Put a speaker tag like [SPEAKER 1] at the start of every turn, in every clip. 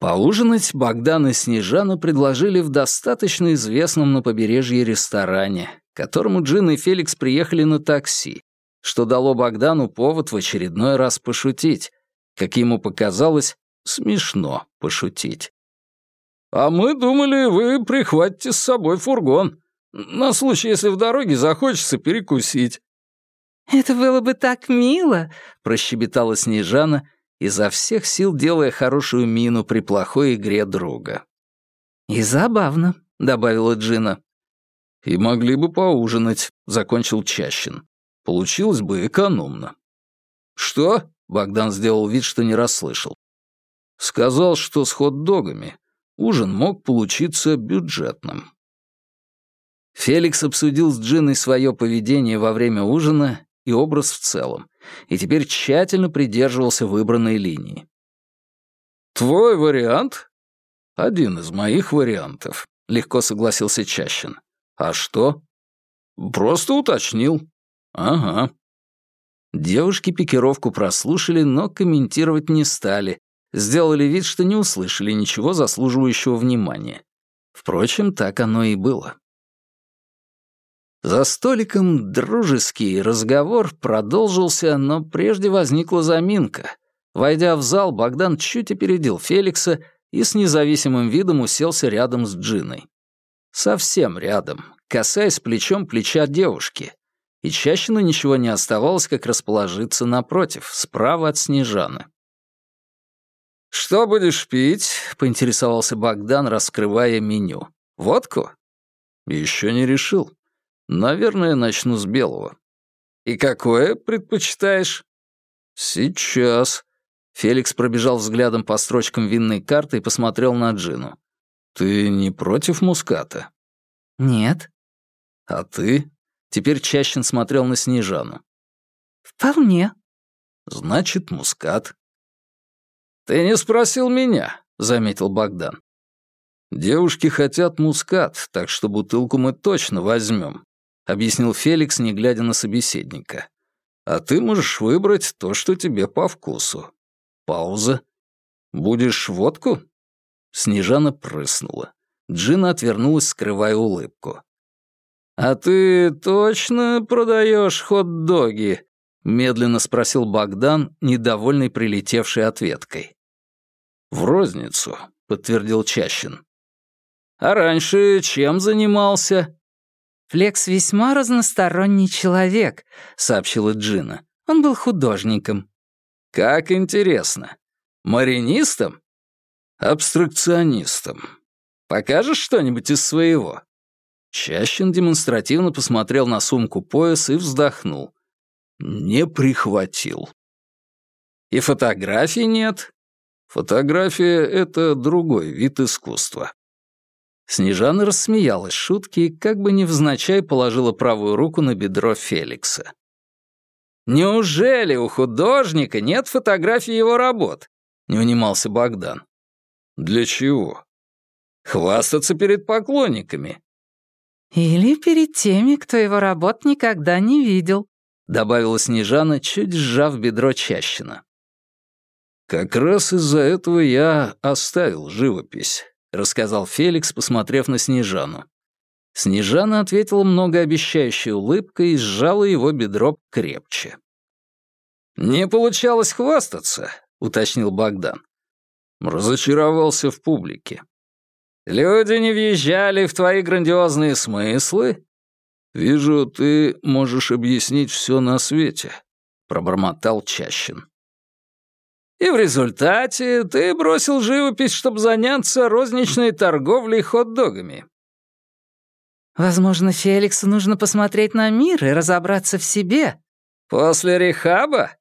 [SPEAKER 1] Поужинать Богдан и Снежана предложили в достаточно известном на побережье ресторане, к которому Джин и Феликс приехали на такси, что дало Богдану повод в очередной раз пошутить, как ему показалось, смешно пошутить. «А мы думали, вы прихватите с собой фургон, на случай, если в дороге захочется перекусить».
[SPEAKER 2] «Это было бы так мило», —
[SPEAKER 1] прощебетала Снежана, изо всех сил делая хорошую мину при плохой игре друга.
[SPEAKER 2] «И забавно», — добавила Джина.
[SPEAKER 1] «И могли бы поужинать», — закончил Чащин. «Получилось бы экономно». «Что?» — Богдан сделал вид, что не расслышал. «Сказал, что с хот-догами ужин мог получиться бюджетным». Феликс обсудил с Джиной свое поведение во время ужина и образ в целом, и теперь тщательно придерживался выбранной линии. «Твой вариант?» «Один из моих вариантов», — легко согласился Чащин. «А что?» «Просто уточнил». «Ага». Девушки пикировку прослушали, но комментировать не стали, сделали вид, что не услышали ничего заслуживающего внимания. Впрочем, так оно и было. За столиком дружеский разговор продолжился, но прежде возникла заминка. Войдя в зал, Богдан чуть опередил Феликса и с независимым видом уселся рядом с Джиной. Совсем рядом, касаясь плечом плеча девушки. И Чащину ничего не оставалось, как расположиться напротив, справа от Снежаны. «Что будешь пить?» — поинтересовался Богдан, раскрывая меню. «Водку?» «Еще не решил», Наверное, начну с белого. И какое предпочитаешь? Сейчас. Феликс пробежал взглядом по строчкам винной карты и посмотрел на Джину. Ты не против муската?
[SPEAKER 2] Нет.
[SPEAKER 1] А ты? Теперь Чащин смотрел на Снежану.
[SPEAKER 2] Вполне.
[SPEAKER 1] Значит, мускат. Ты не спросил меня, заметил Богдан. Девушки хотят мускат, так что бутылку мы точно возьмем. — объяснил Феликс, не глядя на собеседника. «А ты можешь выбрать то, что тебе по вкусу». Пауза. «Будешь водку?» Снежана прыснула. Джина отвернулась, скрывая улыбку. «А ты точно продаешь хот-доги?» — медленно спросил Богдан, недовольный прилетевшей ответкой. «В розницу», — подтвердил Чащин. «А раньше чем занимался?»
[SPEAKER 2] «Флекс весьма разносторонний человек», — сообщила Джина. «Он был художником».
[SPEAKER 1] «Как интересно. Маринистом?» «Абстракционистом. Покажешь что-нибудь из своего?» Чащин демонстративно посмотрел на сумку пояс и вздохнул. «Не прихватил». «И фотографий нет?» «Фотография — это другой вид искусства. Снежана рассмеялась шутки и как бы невзначай положила правую руку на бедро Феликса. «Неужели у художника нет фотографий его работ?» — не унимался Богдан. «Для чего?» «Хвастаться перед поклонниками».
[SPEAKER 2] «Или перед теми, кто его работ никогда не видел», —
[SPEAKER 1] добавила Снежана, чуть сжав бедро Чащина. «Как раз из-за этого я оставил живопись», — рассказал Феликс, посмотрев на Снежану. Снежана ответила многообещающей улыбкой и сжала его бедро крепче. «Не получалось хвастаться», — уточнил Богдан. Разочаровался в публике. «Люди не въезжали в твои грандиозные смыслы?» «Вижу, ты можешь объяснить все на свете», — пробормотал Чащин. И в результате ты бросил живопись, чтобы заняться розничной торговлей хот-догами.
[SPEAKER 2] Возможно, Феликсу нужно посмотреть на мир и разобраться в себе.
[SPEAKER 1] После рехаба?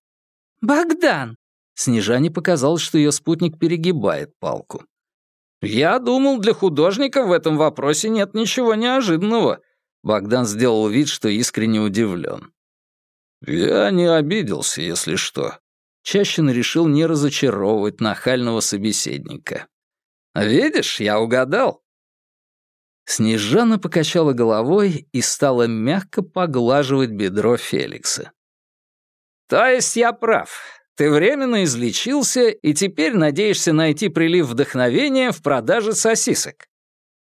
[SPEAKER 2] Богдан!
[SPEAKER 1] Снежане показалось, что ее спутник перегибает палку. «Я думал, для художника в этом вопросе нет ничего неожиданного». Богдан сделал вид, что искренне удивлен. «Я не обиделся, если что. Чащин решил не разочаровывать нахального собеседника. «Видишь, я угадал». Снежана покачала головой и стала мягко поглаживать бедро Феликса. «То есть я прав. Ты временно излечился и теперь надеешься найти прилив вдохновения в продаже сосисок.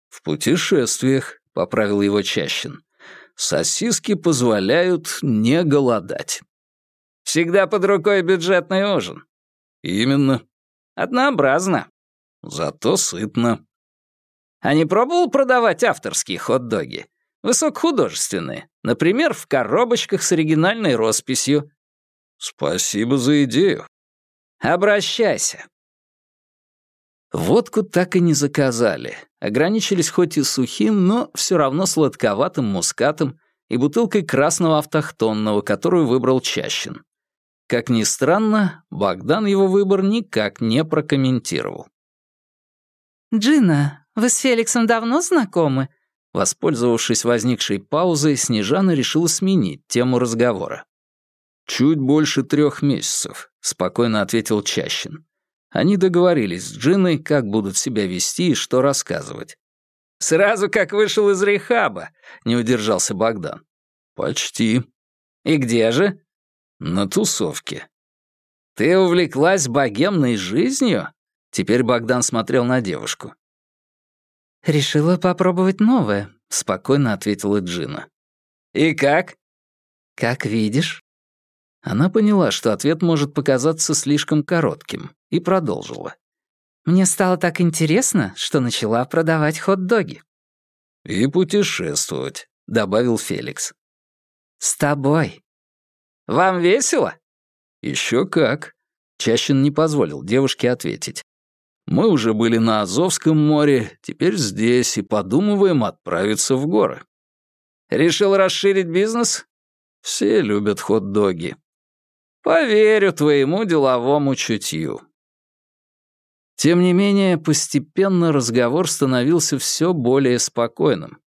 [SPEAKER 1] В путешествиях, — поправил его Чащин, — сосиски позволяют не голодать. Всегда под рукой бюджетный ужин. Именно. Однообразно. Зато сытно. А не пробовал продавать авторские хот-доги? Высокохудожественные. Например, в коробочках с оригинальной росписью. Спасибо за идею. Обращайся. Водку так и не заказали. Ограничились хоть и сухим, но все равно сладковатым мускатом и бутылкой красного автохтонного, которую выбрал Чащин. Как ни странно, Богдан его выбор никак не прокомментировал.
[SPEAKER 2] «Джина, вы с Феликсом давно знакомы?»
[SPEAKER 1] Воспользовавшись возникшей паузой, Снежана решила сменить тему разговора. «Чуть больше трех месяцев», — спокойно ответил Чащин. Они договорились с Джиной, как будут себя вести и что рассказывать. «Сразу как вышел из рехаба», — не удержался Богдан. «Почти». «И где же?» «На тусовке». «Ты увлеклась богемной жизнью?» Теперь Богдан смотрел на девушку.
[SPEAKER 2] «Решила попробовать новое», — спокойно ответила Джина.
[SPEAKER 1] «И как?»
[SPEAKER 2] «Как видишь».
[SPEAKER 1] Она поняла, что ответ может показаться слишком коротким, и продолжила.
[SPEAKER 2] «Мне стало так интересно, что начала продавать хот-доги».
[SPEAKER 1] «И путешествовать», — добавил Феликс.
[SPEAKER 2] «С тобой».
[SPEAKER 1] «Вам весело?» Еще как». Чащин не позволил девушке ответить. «Мы уже были на Азовском море, теперь здесь и подумываем отправиться в горы». «Решил расширить бизнес?» «Все любят хот-доги», Поверю твоему деловому чутью. Тем не менее, постепенно разговор становился все более спокойным.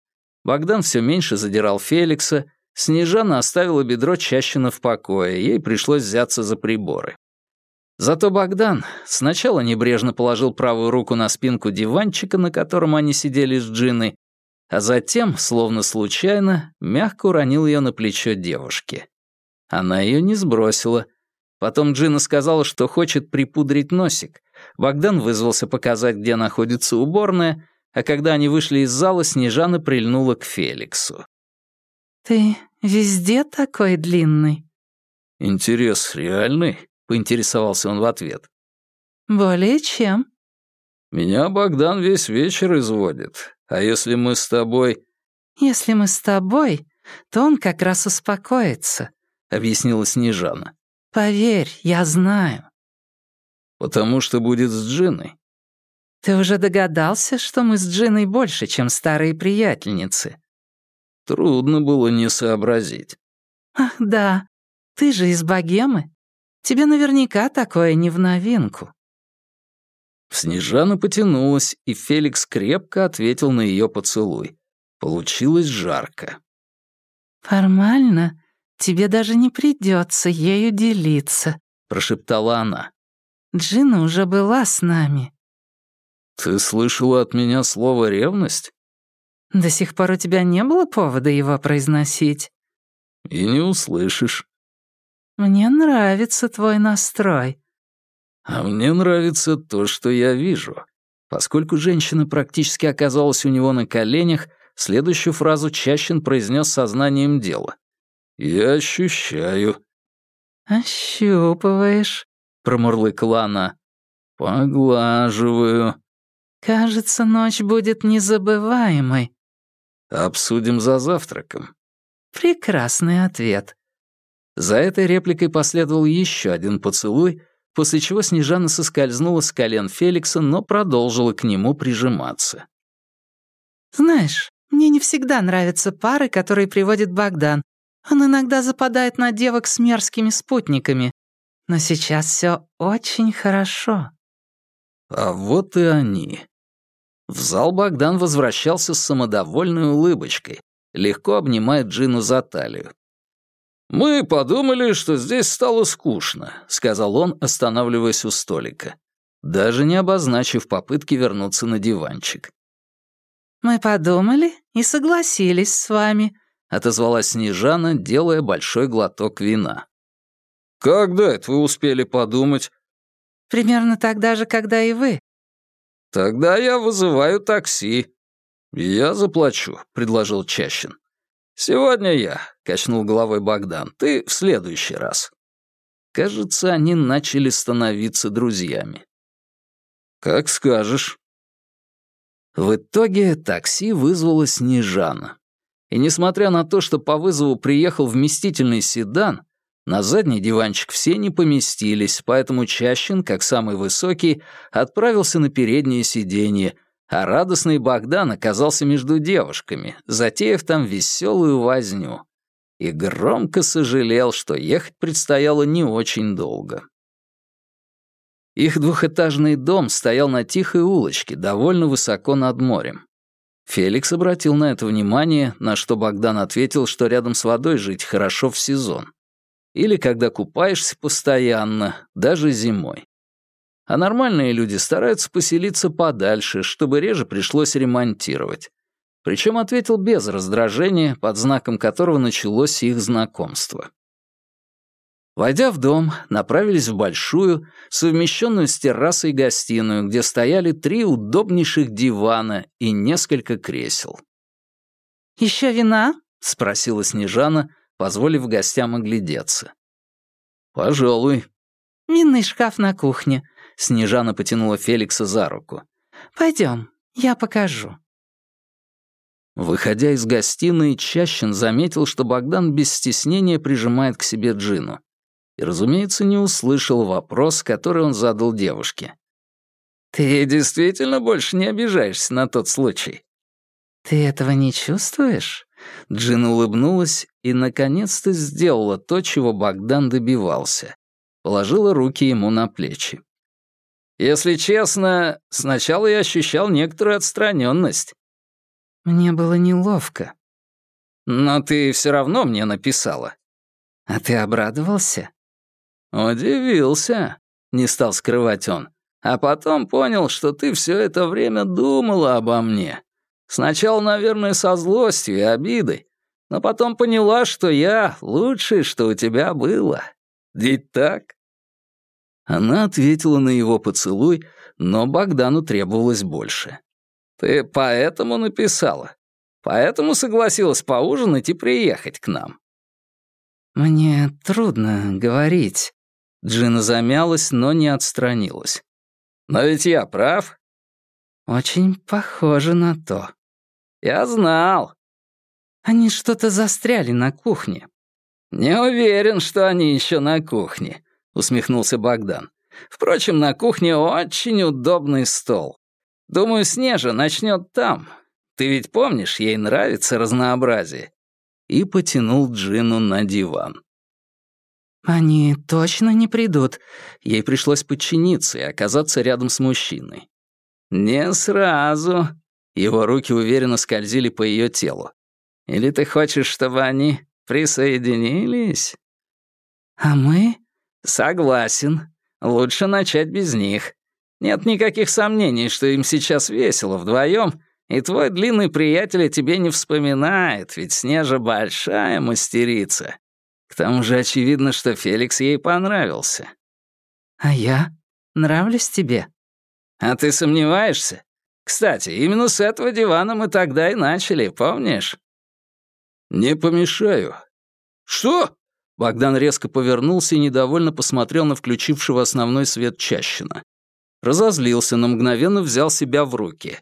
[SPEAKER 1] Богдан все меньше задирал Феликса, Снежана оставила бедро Чащина в покое, ей пришлось взяться за приборы. Зато Богдан сначала небрежно положил правую руку на спинку диванчика, на котором они сидели с Джиной, а затем, словно случайно, мягко уронил ее на плечо девушки. Она ее не сбросила. Потом Джина сказала, что хочет припудрить носик. Богдан вызвался показать, где находится уборная, а когда они вышли из зала, Снежана прильнула к Феликсу.
[SPEAKER 2] «Ты везде такой длинный?»
[SPEAKER 1] «Интерес реальный?» — поинтересовался он в ответ.
[SPEAKER 2] «Более чем».
[SPEAKER 1] «Меня Богдан весь вечер изводит. А если мы с тобой...»
[SPEAKER 2] «Если мы с тобой, то он как раз успокоится», — объяснила Снежана. «Поверь, я знаю».
[SPEAKER 1] «Потому что будет с Джиной».
[SPEAKER 2] «Ты уже догадался, что мы с Джиной больше, чем старые приятельницы?»
[SPEAKER 1] Трудно было не сообразить.
[SPEAKER 2] «Ах, да. Ты же из богемы. Тебе наверняка такое не в новинку».
[SPEAKER 1] Снежана потянулась, и Феликс крепко ответил на ее поцелуй. Получилось жарко.
[SPEAKER 2] «Формально тебе даже не придется ею делиться», — прошептала она. «Джина уже была с нами».
[SPEAKER 1] «Ты слышала от меня слово «ревность»?»
[SPEAKER 2] «До сих пор у тебя не было повода его произносить?»
[SPEAKER 1] «И не услышишь».
[SPEAKER 2] «Мне нравится твой настрой».
[SPEAKER 1] «А мне нравится то, что я вижу». Поскольку женщина практически оказалась у него на коленях, следующую фразу Чащин произнес сознанием дела. «Я ощущаю».
[SPEAKER 2] «Ощупываешь», — промурлыкала она.
[SPEAKER 1] «Поглаживаю».
[SPEAKER 2] «Кажется, ночь будет незабываемой».
[SPEAKER 1] «Обсудим за завтраком».
[SPEAKER 2] Прекрасный ответ.
[SPEAKER 1] За этой репликой последовал еще один поцелуй, после чего Снежана соскользнула с колен Феликса, но продолжила к нему прижиматься.
[SPEAKER 2] «Знаешь, мне не всегда нравятся пары, которые приводит Богдан. Он иногда западает на девок с мерзкими спутниками. Но сейчас все очень хорошо».
[SPEAKER 1] А вот и они. В зал Богдан возвращался с самодовольной улыбочкой, легко обнимая Джину за талию. «Мы подумали, что здесь стало скучно», — сказал он, останавливаясь у столика, даже не обозначив попытки вернуться на диванчик.
[SPEAKER 2] «Мы подумали и согласились с вами», —
[SPEAKER 1] отозвалась Снежана, делая большой глоток вина. «Когда это вы успели подумать?»
[SPEAKER 2] «Примерно тогда же, когда и вы».
[SPEAKER 1] «Тогда я вызываю такси». «Я заплачу», — предложил Чащин. «Сегодня я», — качнул головой Богдан. «Ты в следующий раз». Кажется, они начали становиться друзьями. «Как скажешь». В итоге такси вызвала Снежана. И несмотря на то, что по вызову приехал вместительный седан, на задний диванчик все не поместились, поэтому Чащин, как самый высокий, отправился на переднее сиденье, а радостный Богдан оказался между девушками, затеяв там веселую возню. И громко сожалел, что ехать предстояло не очень долго. Их двухэтажный дом стоял на тихой улочке, довольно высоко над морем. Феликс обратил на это внимание, на что Богдан ответил, что рядом с водой жить хорошо в сезон. Или когда купаешься постоянно, даже зимой. А нормальные люди стараются поселиться подальше, чтобы реже пришлось ремонтировать. Причем ответил без раздражения, под знаком которого началось их знакомство. Войдя в дом, направились в большую, совмещенную с террасой гостиную, где стояли три удобнейших дивана и несколько кресел.
[SPEAKER 2] «Еще вина?»
[SPEAKER 1] — спросила Снежана, позволив гостям оглядеться. «Пожалуй».
[SPEAKER 2] «Винный шкаф на кухне», —
[SPEAKER 1] Снежана потянула Феликса за руку.
[SPEAKER 2] «Пойдем, я покажу».
[SPEAKER 1] Выходя из гостиной, Чащин заметил, что Богдан без стеснения прижимает к себе Джину и, разумеется, не услышал вопрос, который он задал девушке. «Ты действительно больше не обижаешься на тот случай?»
[SPEAKER 2] «Ты этого не чувствуешь?»
[SPEAKER 1] Джин улыбнулась и, наконец-то, сделала то, чего Богдан добивался. Положила руки ему на плечи. «Если честно, сначала я ощущал некоторую отстраненность».
[SPEAKER 2] «Мне было неловко».
[SPEAKER 1] «Но ты все равно мне написала».
[SPEAKER 2] «А ты обрадовался?»
[SPEAKER 1] «Удивился», — не стал скрывать он. «А потом понял, что ты все это время думала обо мне. Сначала, наверное, со злостью и обидой, но потом поняла, что я лучшее, что у тебя было. Ведь так?» Она ответила на его поцелуй, но Богдану требовалось больше. «Ты поэтому написала? Поэтому согласилась поужинать и приехать к нам?»
[SPEAKER 2] «Мне трудно говорить»,
[SPEAKER 1] Джина замялась, но не отстранилась. «Но ведь я прав?»
[SPEAKER 2] «Очень похоже на то».
[SPEAKER 1] «Я знал».
[SPEAKER 2] «Они что-то застряли на кухне».
[SPEAKER 1] «Не уверен, что они еще на кухне», — усмехнулся Богдан. «Впрочем, на кухне очень удобный стол. Думаю, Снежа начнет там. Ты ведь помнишь, ей нравится разнообразие». И потянул Джину на диван.
[SPEAKER 2] «Они точно не придут?»
[SPEAKER 1] Ей пришлось подчиниться и оказаться рядом с мужчиной. «Не сразу». Его руки уверенно скользили по ее телу. «Или ты хочешь, чтобы они присоединились?»
[SPEAKER 2] «А мы?»
[SPEAKER 1] «Согласен. Лучше начать без них. Нет никаких сомнений, что им сейчас весело вдвоем, и твой длинный приятель о тебе не вспоминает, ведь Снежа большая мастерица. К тому же очевидно, что Феликс ей понравился.
[SPEAKER 2] А я? Нравлюсь тебе?
[SPEAKER 1] А ты сомневаешься? Кстати, именно с этого дивана мы тогда и начали, помнишь? Не помешаю. Что? Богдан резко повернулся и недовольно посмотрел на включившего основной свет Чащина. Разозлился, но мгновенно взял себя в руки.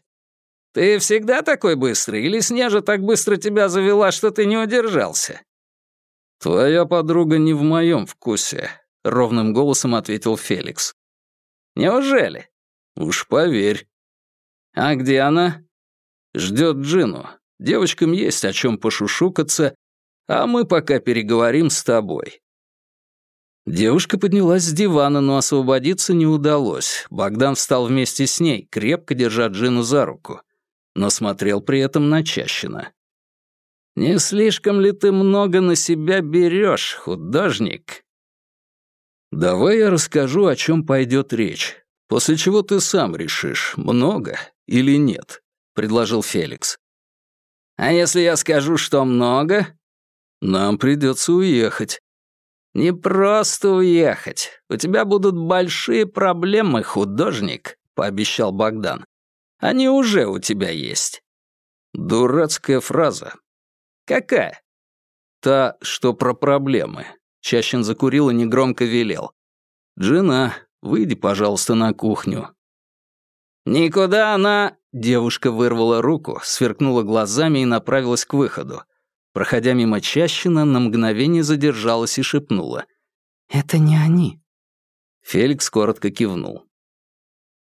[SPEAKER 1] «Ты всегда такой быстрый, или Снежа так быстро тебя завела, что ты не удержался?» «Твоя подруга не в моем вкусе», — ровным голосом ответил Феликс. «Неужели?» «Уж поверь». «А где она?» «Ждет Джину. Девочкам есть о чем пошушукаться, а мы пока переговорим с тобой». Девушка поднялась с дивана, но освободиться не удалось. Богдан встал вместе с ней, крепко держа Джину за руку, но смотрел при этом на Чащина. Не слишком ли ты много на себя берешь, художник? Давай я расскажу, о чем пойдет речь, после чего ты сам решишь, много или нет, предложил Феликс. А если я скажу, что много? Нам придется уехать. «Не просто уехать. У тебя будут большие проблемы, художник», — пообещал Богдан. «Они уже у тебя есть». Дурацкая фраза. «Какая?» «Та, что про проблемы». Чащин закурил и негромко велел. «Джина, выйди, пожалуйста, на кухню». «Никуда она...» Девушка вырвала руку, сверкнула глазами и направилась к выходу. Проходя мимо Чащина, на мгновение задержалась и шепнула.
[SPEAKER 2] «Это не они».
[SPEAKER 1] Феликс коротко кивнул.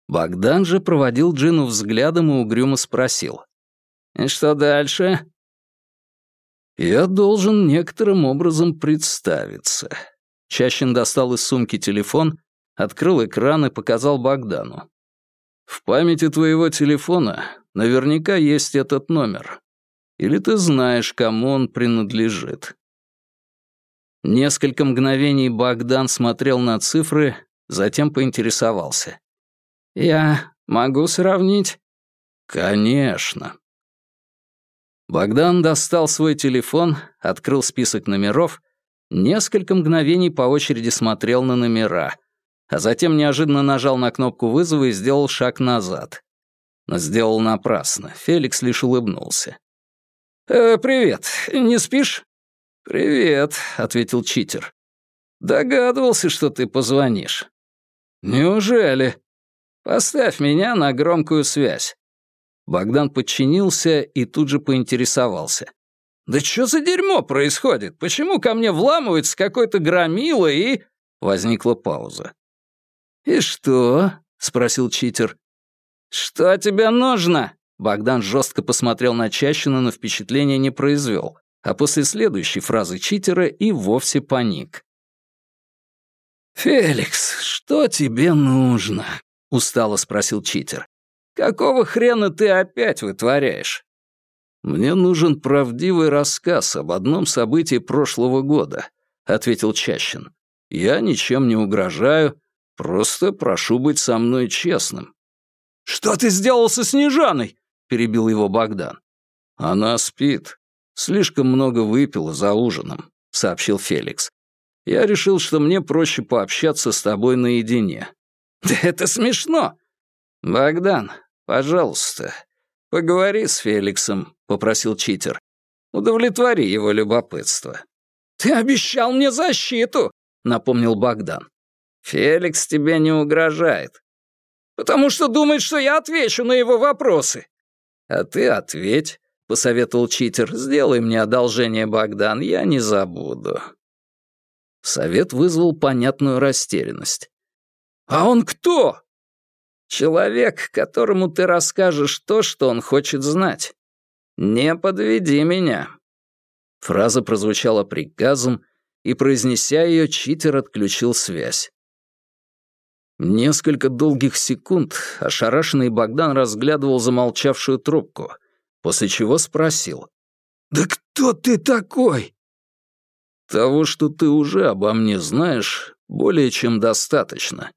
[SPEAKER 1] Богдан же проводил Джину взглядом и угрюмо спросил. «И что дальше?» «Я должен некоторым образом представиться». Чащин достал из сумки телефон, открыл экран и показал Богдану. «В памяти твоего телефона наверняка есть этот номер. Или ты знаешь, кому он принадлежит?» Несколько мгновений Богдан смотрел на цифры, затем поинтересовался. «Я могу сравнить?» «Конечно». Богдан достал свой телефон, открыл список номеров, несколько мгновений по очереди смотрел на номера, а затем неожиданно нажал на кнопку вызова и сделал шаг назад. Но сделал напрасно, Феликс лишь улыбнулся. «Э, «Привет, не спишь?» «Привет», — ответил читер. «Догадывался, что ты позвонишь». «Неужели?» «Поставь меня на громкую связь». Богдан подчинился и тут же поинтересовался. «Да что за дерьмо происходит? Почему ко мне вламывается какой-то громила и...» Возникла пауза. «И что?» — спросил читер. «Что тебе нужно?» Богдан жестко посмотрел на Чащина, но впечатления не произвел, а после следующей фразы читера и вовсе паник. «Феликс, что тебе нужно?» — устало спросил читер. «Какого хрена ты опять вытворяешь?» «Мне нужен правдивый рассказ об одном событии прошлого года», — ответил Чащин. «Я ничем не угрожаю, просто прошу быть со мной честным». «Что ты сделал со Снежаной?» — перебил его Богдан. «Она спит. Слишком много выпила за ужином», — сообщил Феликс. «Я решил, что мне проще пообщаться с тобой наедине». «Да это смешно!» «Богдан, пожалуйста, поговори с Феликсом», — попросил читер. «Удовлетвори его любопытство». «Ты обещал мне защиту», — напомнил Богдан. «Феликс тебе не угрожает». «Потому что думает, что я отвечу на его вопросы». «А ты ответь», — посоветовал читер. «Сделай мне одолжение, Богдан, я не забуду». Совет вызвал понятную растерянность. «А он кто?» «Человек, которому ты расскажешь то, что он хочет знать. Не подведи меня». Фраза прозвучала приказом, и, произнеся ее, читер отключил связь. Несколько долгих секунд ошарашенный Богдан разглядывал замолчавшую трубку, после чего спросил. «Да кто ты такой?» «Того, что ты уже обо мне знаешь, более чем достаточно.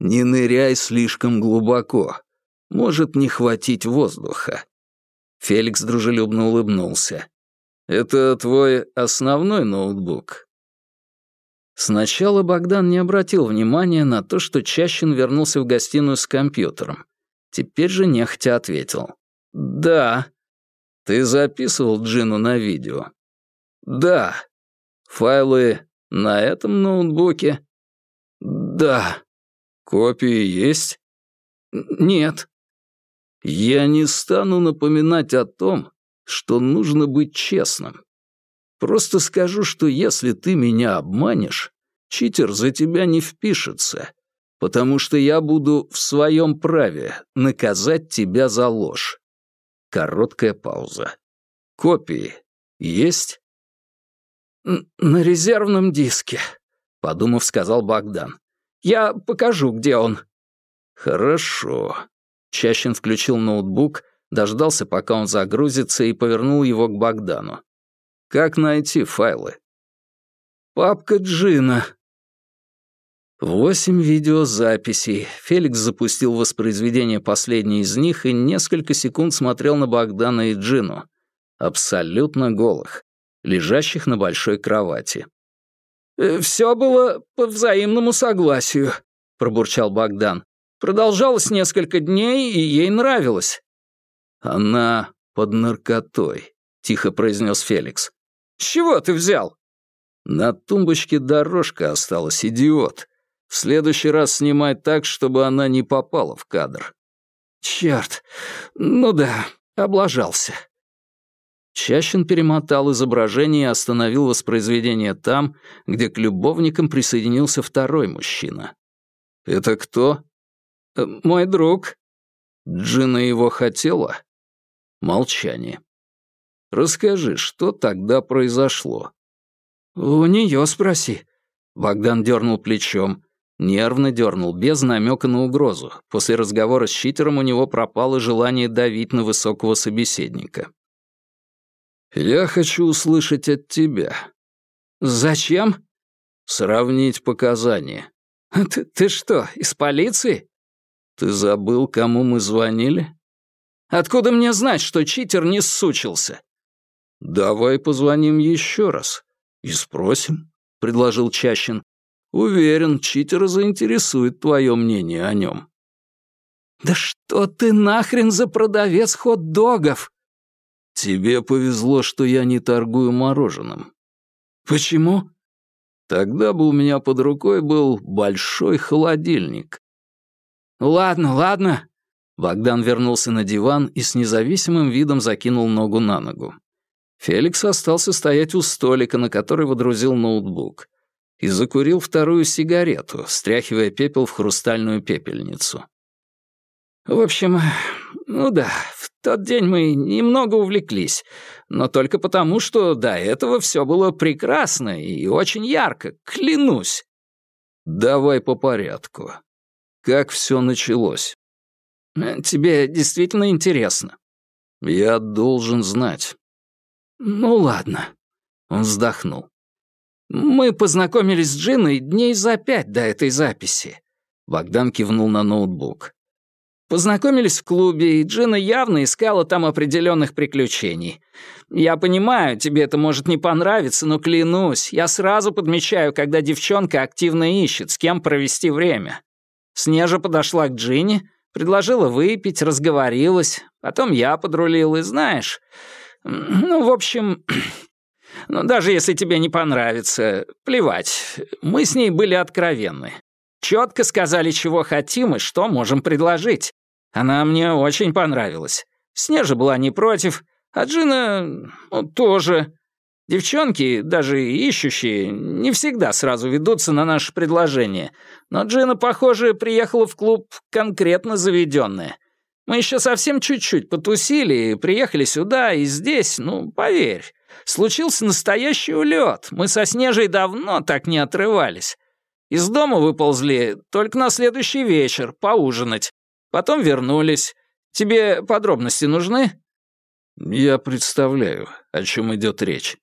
[SPEAKER 1] Не ныряй слишком глубоко. Может не хватить воздуха». Феликс дружелюбно улыбнулся. «Это твой основной ноутбук?» Сначала Богдан не обратил внимания на то, что Чащин вернулся в гостиную с компьютером. Теперь же нехотя ответил. «Да». «Ты записывал Джину на видео?» «Да». «Файлы на этом ноутбуке?» «Да». «Копии есть?» «Нет». «Я не стану напоминать о том, что нужно быть честным. Просто скажу, что если ты меня обманешь, читер за тебя не впишется, потому что я буду в своем праве наказать тебя за ложь. Короткая пауза. Копии есть? На резервном диске, подумав, сказал Богдан. Я покажу, где он. Хорошо. Чащин включил ноутбук, дождался, пока он загрузится, и повернул его к Богдану. Как найти файлы? Папка Джина. Восемь видеозаписей. Феликс запустил воспроизведение последней из них и несколько секунд смотрел на Богдана и Джину. Абсолютно голых, лежащих на большой кровати. Э, «Все было по взаимному согласию», — пробурчал Богдан. «Продолжалось несколько дней, и ей нравилось». «Она под наркотой», — тихо произнес Феликс. «С чего ты взял?» «На тумбочке дорожка осталась, идиот. В следующий раз снимай так, чтобы она не попала в кадр». «Черт! Ну да, облажался». Чащин перемотал изображение и остановил воспроизведение там, где к любовникам присоединился второй мужчина. «Это кто?» «Э, «Мой друг». «Джина его хотела?» Молчание. «Расскажи, что тогда произошло?» «У нее спроси». Богдан дернул плечом. Нервно дернул, без намека на угрозу. После разговора с читером у него пропало желание давить на высокого собеседника. «Я хочу услышать от тебя». «Зачем?» «Сравнить показания». «Ты, ты что, из полиции?» «Ты забыл, кому мы звонили?» «Откуда мне знать, что читер не ссучился?» «Давай позвоним еще раз и спросим», — предложил Чащин. «Уверен, читера заинтересует твое мнение о нем». «Да что ты нахрен за продавец хот-догов?» «Тебе повезло, что я не торгую мороженым». «Почему?» «Тогда бы у меня под рукой был большой холодильник». «Ладно, ладно». Богдан вернулся на диван и с независимым видом закинул ногу на ногу. Феликс остался стоять у столика, на который водрузил ноутбук, и закурил вторую сигарету, стряхивая пепел в хрустальную пепельницу. В общем, ну да, в тот день мы немного увлеклись, но только потому, что до этого все было прекрасно и очень ярко, клянусь. Давай по порядку. Как все началось? Э, тебе действительно интересно. Я должен знать. Ну ладно. Он вздохнул. Мы познакомились с Джиной дней за пять до этой записи. Богдан кивнул на ноутбук. Познакомились в клубе, и Джина явно искала там определенных приключений. Я понимаю, тебе это может не понравиться, но клянусь, я сразу подмечаю, когда девчонка активно ищет, с кем провести время. Снежа подошла к Джине, предложила выпить, разговорилась, потом я подрулил, и знаешь... Ну, в общем, ну, даже если тебе не понравится, плевать, мы с ней были откровенны. Четко сказали, чего хотим и что можем предложить. Она мне очень понравилась. Снежа была не против, а Джина ну, тоже. Девчонки, даже ищущие, не всегда сразу ведутся на наше предложение. Но Джина, похоже, приехала в клуб конкретно заведенная. Мы еще совсем чуть-чуть потусили, приехали сюда, и здесь, ну, поверь, случился настоящий улет. Мы со Снежей давно так не отрывались. Из дома выползли только на следующий вечер, поужинать. Потом вернулись. Тебе подробности нужны?» «Я представляю, о чем идет речь».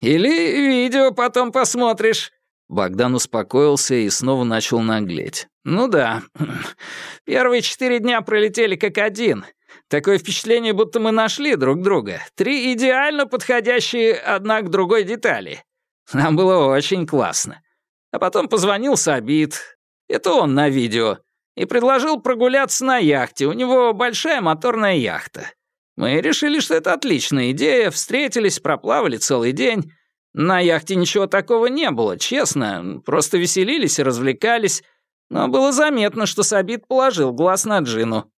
[SPEAKER 1] «Или видео потом посмотришь». Богдан успокоился и снова начал наглеть. «Ну да, первые четыре дня пролетели как один. Такое впечатление, будто мы нашли друг друга. Три идеально подходящие одна к другой детали. Нам было очень классно. А потом позвонил Сабит. Это он на видео и предложил прогуляться на яхте. У него большая моторная яхта. Мы решили, что это отличная идея, встретились, проплавали целый день. На яхте ничего такого не было, честно, просто веселились и развлекались. Но было заметно, что Сабит положил глаз на Джину.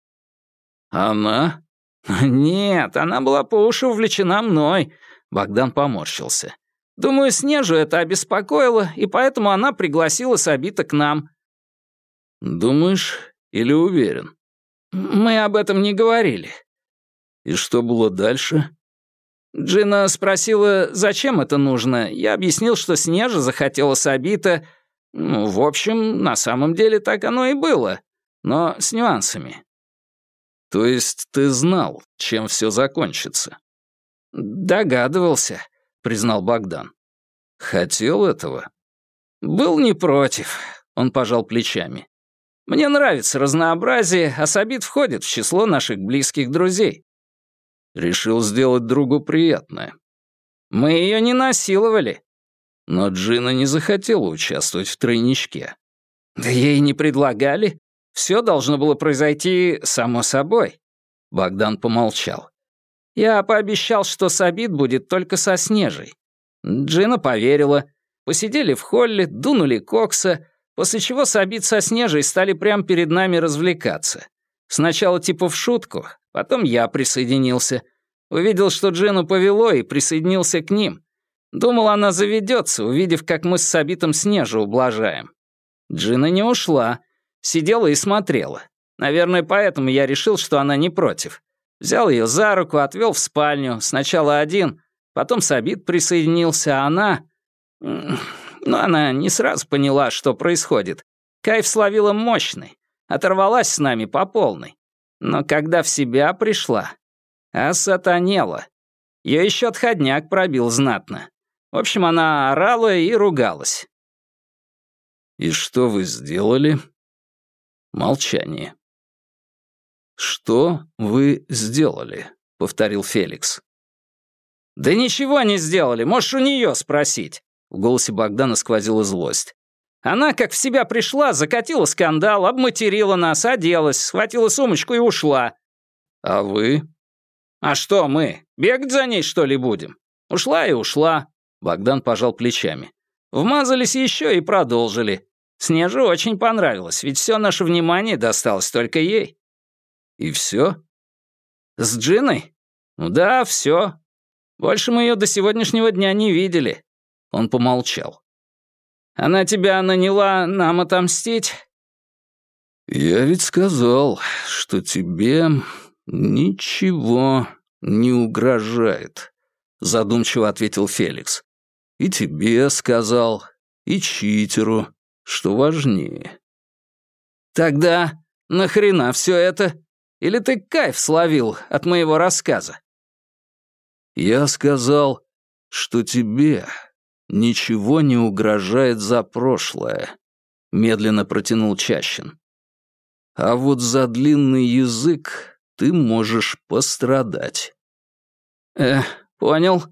[SPEAKER 1] «Она?» «Нет, она была по уши увлечена мной», — Богдан поморщился. «Думаю, Снежу это обеспокоило, и поэтому она пригласила Сабита к нам. «Думаешь или уверен?» «Мы об этом не говорили». «И что было дальше?» Джина спросила, зачем это нужно. Я объяснил, что Снежа захотела Сабита. Ну, в общем, на самом деле так оно и было, но с нюансами. То есть ты знал, чем все закончится? Догадывался, признал Богдан. Хотел этого? Был не против, он пожал плечами. Мне нравится разнообразие, а Сабит входит в число наших близких друзей. Решил сделать другу приятное. Мы ее не насиловали. Но Джина не захотела участвовать в тройничке.
[SPEAKER 3] «Да ей не предлагали. Все должно было произойти само собой».
[SPEAKER 1] Богдан помолчал.
[SPEAKER 3] «Я пообещал, что Сабит будет только со Снежей. Джина поверила. Посидели в холле, дунули кокса, после чего Сабит со Снежей стали прямо перед нами развлекаться. Сначала типа в шутку, потом я присоединился. Увидел, что Джину повело, и присоединился к ним. Думал, она заведется, увидев, как мы с Сабитом Снежу ублажаем. Джина не ушла, сидела и смотрела. Наверное, поэтому я решил, что она не против. Взял ее за руку, отвел в спальню, сначала один, потом Сабит присоединился, а она... Ну, она не сразу поняла, что происходит. Кайф словила мощный, оторвалась с нами по полной. Но когда в себя пришла, осатанела. Ее еще отходняк пробил знатно. В общем, она орала и ругалась.
[SPEAKER 1] «И что вы сделали?» Молчание. «Что вы сделали?» — повторил Феликс.
[SPEAKER 3] «Да ничего не сделали, можешь у нее спросить». В голосе Богдана сквозила злость. Она, как в себя пришла, закатила скандал, обматерила нас, оделась, схватила сумочку и ушла.
[SPEAKER 1] А вы?
[SPEAKER 3] А что мы? Бегать за ней, что ли, будем? Ушла и ушла.
[SPEAKER 1] Богдан пожал плечами.
[SPEAKER 3] Вмазались еще и продолжили. Снеже очень понравилось, ведь все наше внимание досталось только ей.
[SPEAKER 1] И все?
[SPEAKER 3] С Джиной? Ну да, все. Больше мы ее до сегодняшнего дня не видели.
[SPEAKER 1] Он помолчал.
[SPEAKER 3] Она тебя наняла нам отомстить?»
[SPEAKER 1] «Я ведь сказал, что тебе ничего не угрожает», — задумчиво ответил Феликс. «И тебе сказал, и читеру, что важнее».
[SPEAKER 3] «Тогда нахрена все это? Или ты кайф словил от моего рассказа?»
[SPEAKER 1] «Я сказал, что тебе «Ничего не угрожает за прошлое», — медленно протянул Чащин. «А вот за длинный язык ты можешь пострадать».
[SPEAKER 3] «Э, понял.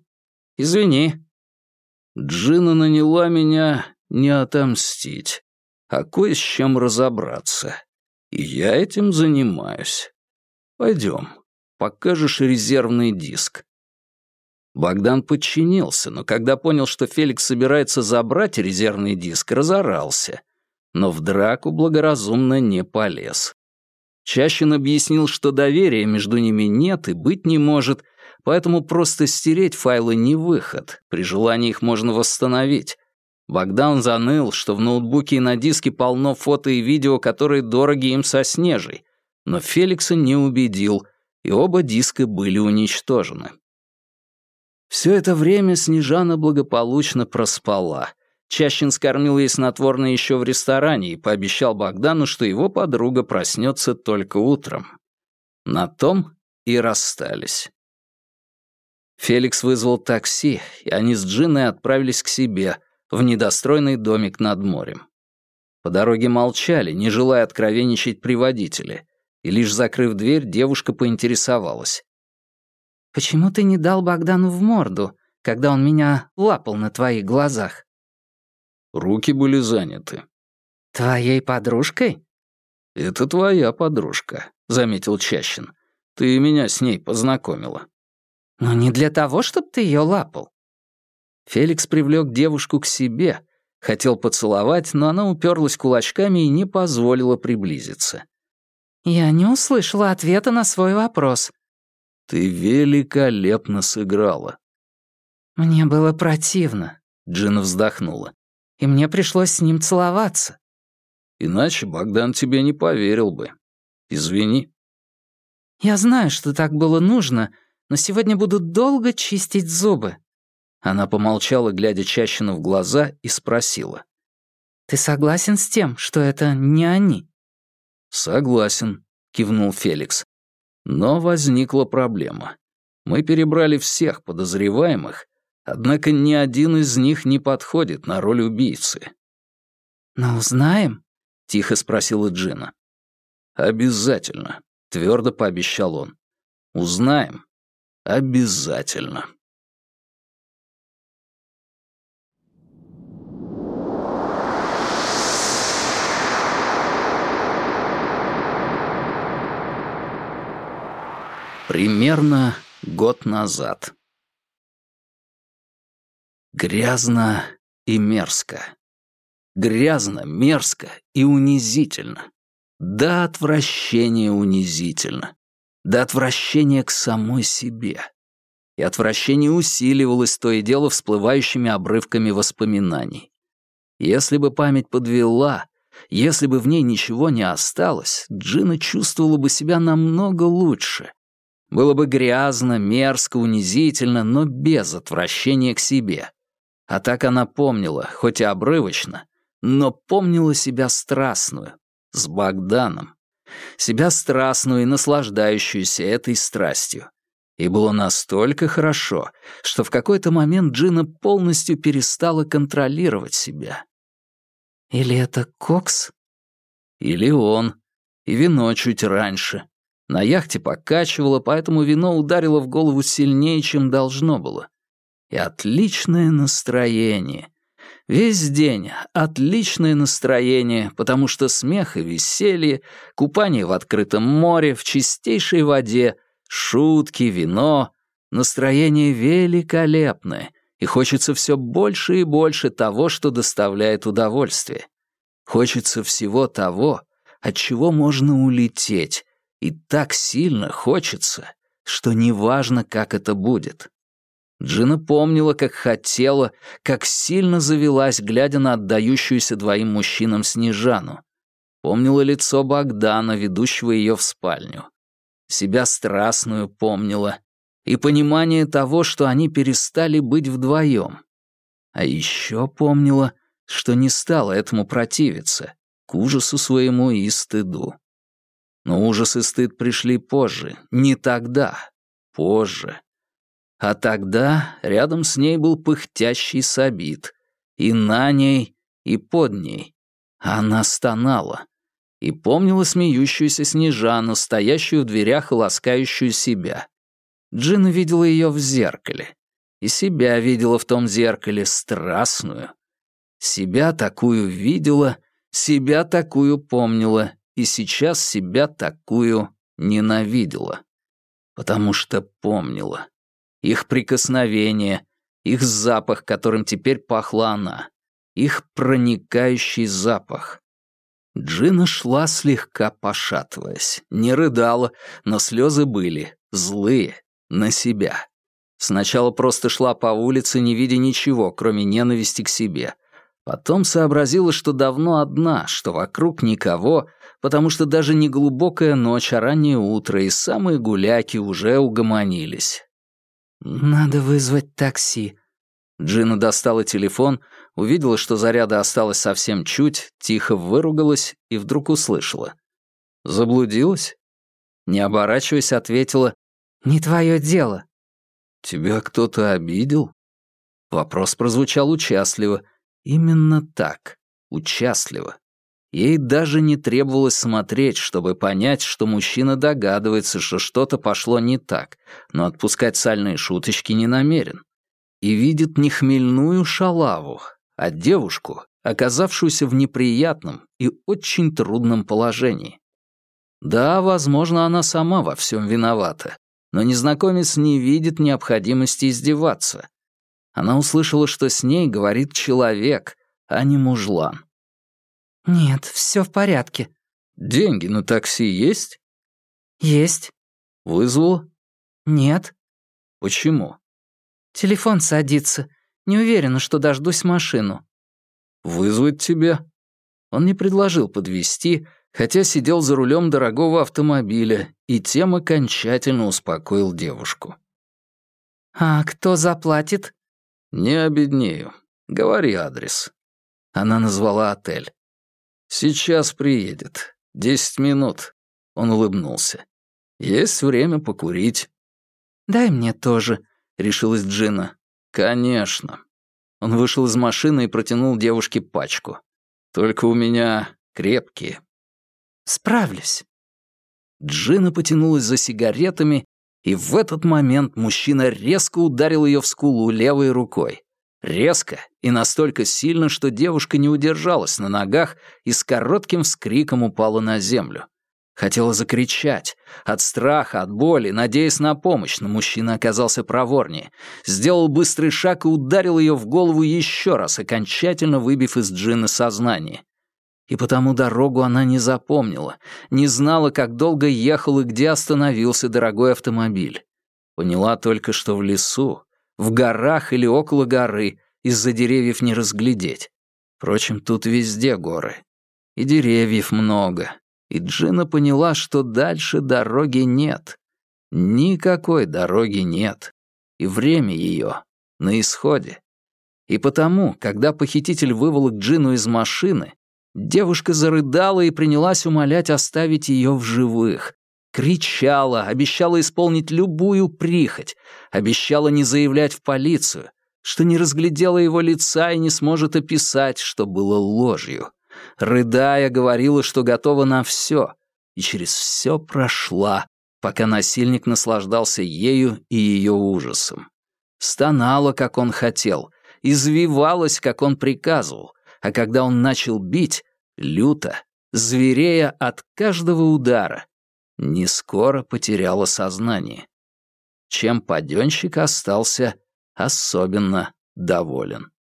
[SPEAKER 3] Извини».
[SPEAKER 1] Джина наняла меня не отомстить, а кое с чем разобраться. И я этим занимаюсь. Пойдем, покажешь резервный диск. Богдан подчинился, но когда понял, что Феликс собирается забрать резервный диск, разорался. Но в драку благоразумно не полез. Чащин объяснил, что доверия между ними нет и быть не может, поэтому просто стереть файлы не выход, при желании их можно восстановить. Богдан заныл, что в ноутбуке и на диске полно фото и видео, которые дороги им со Снежей, но Феликса не убедил, и оба диска были уничтожены. Все это время Снежана благополучно проспала. Чащин скормил ей снотворное еще в ресторане и пообещал Богдану, что его подруга проснется только утром. На том и расстались. Феликс вызвал такси, и они с Джиной отправились к себе, в недостроенный домик над морем. По дороге молчали, не желая откровенничать при водителе, и лишь закрыв дверь, девушка поинтересовалась.
[SPEAKER 2] Почему ты не дал Богдану в морду, когда он меня лапал на твоих глазах?»
[SPEAKER 1] Руки были заняты.
[SPEAKER 2] «Твоей подружкой?»
[SPEAKER 1] «Это твоя подружка», — заметил Чащин. «Ты меня с ней познакомила».
[SPEAKER 2] «Но не для того, чтобы ты ее лапал».
[SPEAKER 1] Феликс привлек девушку к себе, хотел поцеловать, но она уперлась кулачками и не позволила приблизиться.
[SPEAKER 2] «Я не услышала ответа на свой вопрос»,
[SPEAKER 1] ты великолепно сыграла».
[SPEAKER 2] «Мне было противно», —
[SPEAKER 1] Джина вздохнула.
[SPEAKER 2] «И мне пришлось с ним целоваться».
[SPEAKER 1] «Иначе Богдан тебе не поверил бы. Извини».
[SPEAKER 2] «Я знаю, что так было нужно, но сегодня буду долго чистить зубы».
[SPEAKER 1] Она помолчала, глядя Чащину в глаза, и спросила.
[SPEAKER 2] «Ты согласен с тем, что это не они?»
[SPEAKER 1] «Согласен», — кивнул Феликс. Но возникла проблема. Мы перебрали всех подозреваемых, однако ни один из них не подходит на роль убийцы.
[SPEAKER 2] «Но узнаем?»
[SPEAKER 1] — тихо спросила Джина. «Обязательно», — твердо пообещал он. «Узнаем. Обязательно». Примерно год назад. Грязно и мерзко. Грязно, мерзко и унизительно. До отвращения унизительно. До отвращения к самой себе. И отвращение усиливалось то и дело всплывающими обрывками воспоминаний. Если бы память подвела, если бы в ней ничего не осталось, Джина чувствовала бы себя намного лучше. Было бы грязно, мерзко, унизительно, но без отвращения к себе. А так она помнила, хоть и обрывочно, но помнила себя страстную, с Богданом. Себя страстную и наслаждающуюся этой страстью. И было настолько хорошо, что в какой-то момент Джина полностью перестала контролировать себя.
[SPEAKER 2] Или это Кокс?
[SPEAKER 1] Или он. И вино чуть раньше. На яхте покачивало, поэтому вино ударило в голову сильнее, чем должно было. И отличное настроение. Весь день отличное настроение, потому что смех и веселье, купание в открытом море, в чистейшей воде, шутки, вино. Настроение великолепное, и хочется все больше и больше того, что доставляет удовольствие. Хочется всего того, от чего можно улететь, и так сильно хочется, что неважно, как это будет. Джина помнила, как хотела, как сильно завелась, глядя на отдающуюся двоим мужчинам Снежану. Помнила лицо Богдана, ведущего ее в спальню. Себя страстную помнила. И понимание того, что они перестали быть вдвоем. А еще помнила, что не стала этому противиться, к ужасу своему и стыду. Но ужас и стыд пришли позже, не тогда, позже. А тогда рядом с ней был пыхтящий Сабит. И на ней, и под ней. Она стонала. И помнила смеющуюся Снежану, стоящую в дверях и ласкающую себя. Джина видела ее в зеркале. И себя видела в том зеркале, страстную. Себя такую видела, себя такую помнила, и сейчас себя такую ненавидела. Потому что помнила их прикосновение, их запах, которым теперь пахла она, их проникающий запах. Джина шла слегка пошатываясь, не рыдала, но слезы были, злые, на себя. Сначала просто шла по улице, не видя ничего, кроме ненависти к себе. Потом сообразила, что давно одна, что вокруг никого, потому что даже не глубокая ночь, а раннее утро, и самые гуляки уже угомонились.
[SPEAKER 2] «Надо вызвать такси».
[SPEAKER 1] Джина достала телефон, увидела, что заряда осталось совсем чуть, тихо выругалась и вдруг услышала. «Заблудилась?» Не оборачиваясь, ответила.
[SPEAKER 2] «Не твое дело».
[SPEAKER 1] «Тебя кто-то обидел?» Вопрос прозвучал участливо. Именно так, участливо. Ей даже не требовалось смотреть, чтобы понять, что мужчина догадывается, что что-то пошло не так, но отпускать сальные шуточки не намерен. И видит не хмельную шалаву, а девушку, оказавшуюся в неприятном и очень трудном положении. Да, возможно, она сама во всем виновата, но незнакомец не видит необходимости издеваться. Она услышала, что с ней говорит человек, а не мужлан.
[SPEAKER 2] «Нет, все в порядке».
[SPEAKER 1] «Деньги на такси есть?»
[SPEAKER 2] «Есть».
[SPEAKER 1] «Вызвала?»
[SPEAKER 2] «Нет».
[SPEAKER 1] «Почему?»
[SPEAKER 2] «Телефон садится. Не уверена, что дождусь машину».
[SPEAKER 1] «Вызвать тебя?» Он не предложил подвезти, хотя сидел за рулем дорогого автомобиля, и тем окончательно успокоил девушку.
[SPEAKER 2] «А кто заплатит?»
[SPEAKER 1] «Не обеднею. Говори адрес». Она назвала отель. «Сейчас приедет. Десять минут». Он улыбнулся. «Есть время покурить».
[SPEAKER 2] «Дай мне тоже», — решилась Джина.
[SPEAKER 1] «Конечно». Он вышел из машины и протянул девушке пачку. «Только у меня крепкие».
[SPEAKER 2] «Справлюсь».
[SPEAKER 1] Джина потянулась за сигаретами, и в этот момент мужчина резко ударил ее в скулу левой рукой. Резко и настолько сильно, что девушка не удержалась на ногах и с коротким вскриком упала на землю. Хотела закричать. От страха, от боли, надеясь на помощь, но мужчина оказался проворнее. Сделал быстрый шаг и ударил ее в голову еще раз, окончательно выбив из Джина сознание. И потому дорогу она не запомнила, не знала, как долго ехал и где остановился дорогой автомобиль. Поняла только, что в лесу, в горах или около горы, из-за деревьев не разглядеть. Впрочем, тут везде горы. И деревьев много, и Джина поняла, что дальше дороги нет. Никакой дороги нет. И время ее на исходе. И потому, когда похититель выволок Джину из машины, девушка зарыдала и принялась умолять оставить ее в живых. Кричала, обещала исполнить любую прихоть, обещала не заявлять в полицию, что не разглядела его лица и не сможет описать, что было ложью. Рыдая, говорила, что готова на все, и через все прошла, пока насильник наслаждался ею и ее ужасом. Стонала, как он хотел, извивалась, как он приказывал, а когда он начал бить, люто, зверея от каждого удара, не скоро потеряла сознание. Чем паденщик остался особенно доволен.